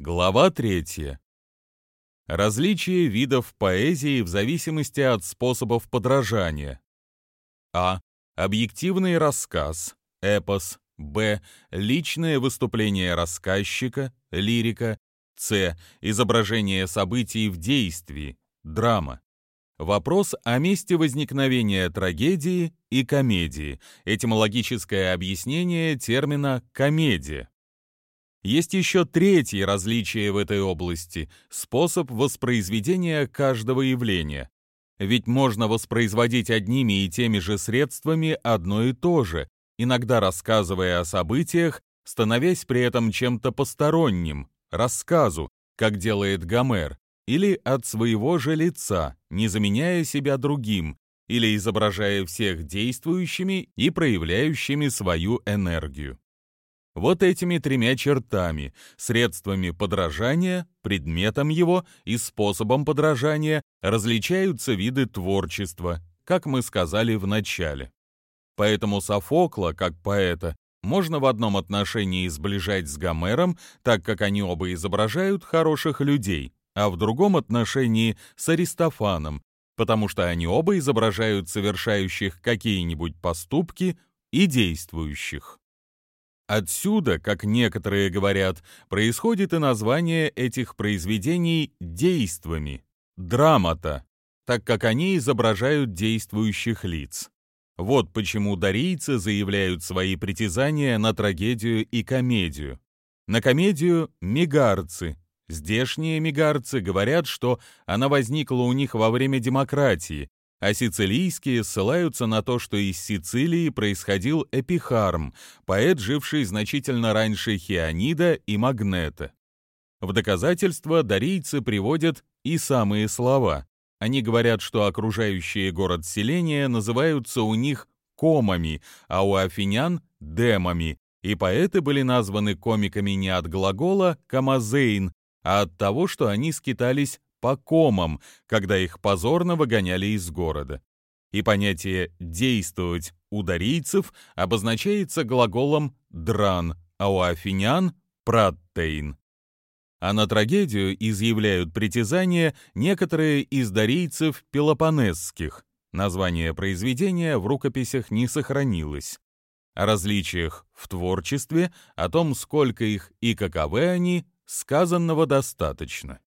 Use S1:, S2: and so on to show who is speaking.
S1: Глава третья. Различие видов поэзии в зависимости от способов подражания. А. Объективный рассказ, эпос. Б. Личное выступление рассказчика, лирика. С. Изображение событий в действии, драма. Вопрос о месте возникновения трагедии и комедии. Этимологическое объяснение термина «комедия». Есть еще третье различие в этой области – способ воспроизведения каждого явления. Ведь можно воспроизводить одними и теми же средствами одно и то же, иногда рассказывая о событиях, становясь при этом чем-то посторонним, рассказу, как делает Гомер, или от своего же лица, не заменяя себя другим, или изображая всех действующими и проявляющими свою энергию. Вот этими тремя чертами, средствами подражания, предметом его и способом подражания различаются виды творчества, как мы сказали в начале. Поэтому Софокла, как поэта, можно в одном отношении сближать с Гомером, так как они оба изображают хороших людей, а в другом отношении с Аристофаном, потому что они оба изображают совершающих какие-нибудь поступки и действующих. Отсюда, как некоторые говорят, происходит и название этих произведений действиями, драмата, так как они изображают действующих лиц. Вот почему дарийцы заявляют свои притязания на трагедию и комедию. На комедию – мегарцы. Здешние мегарцы говорят, что она возникла у них во время демократии, а сицилийские ссылаются на то, что из Сицилии происходил Эпихарм, поэт, живший значительно раньше Хионида и Магнета. В доказательство дарийцы приводят и самые слова. Они говорят, что окружающие город селения называются у них комами, а у афинян – демами, и поэты были названы комиками не от глагола «камазейн», а от того, что они скитались по комам, когда их позорно выгоняли из города. И понятие «действовать» у дарийцев обозначается глаголом «дран», а у афинян — «праттейн». А на трагедию изъявляют притязания некоторые из дарийцев пелопонесских. Название произведения в рукописях не сохранилось. О различиях в творчестве, о том, сколько их и каковы они, сказанного достаточно.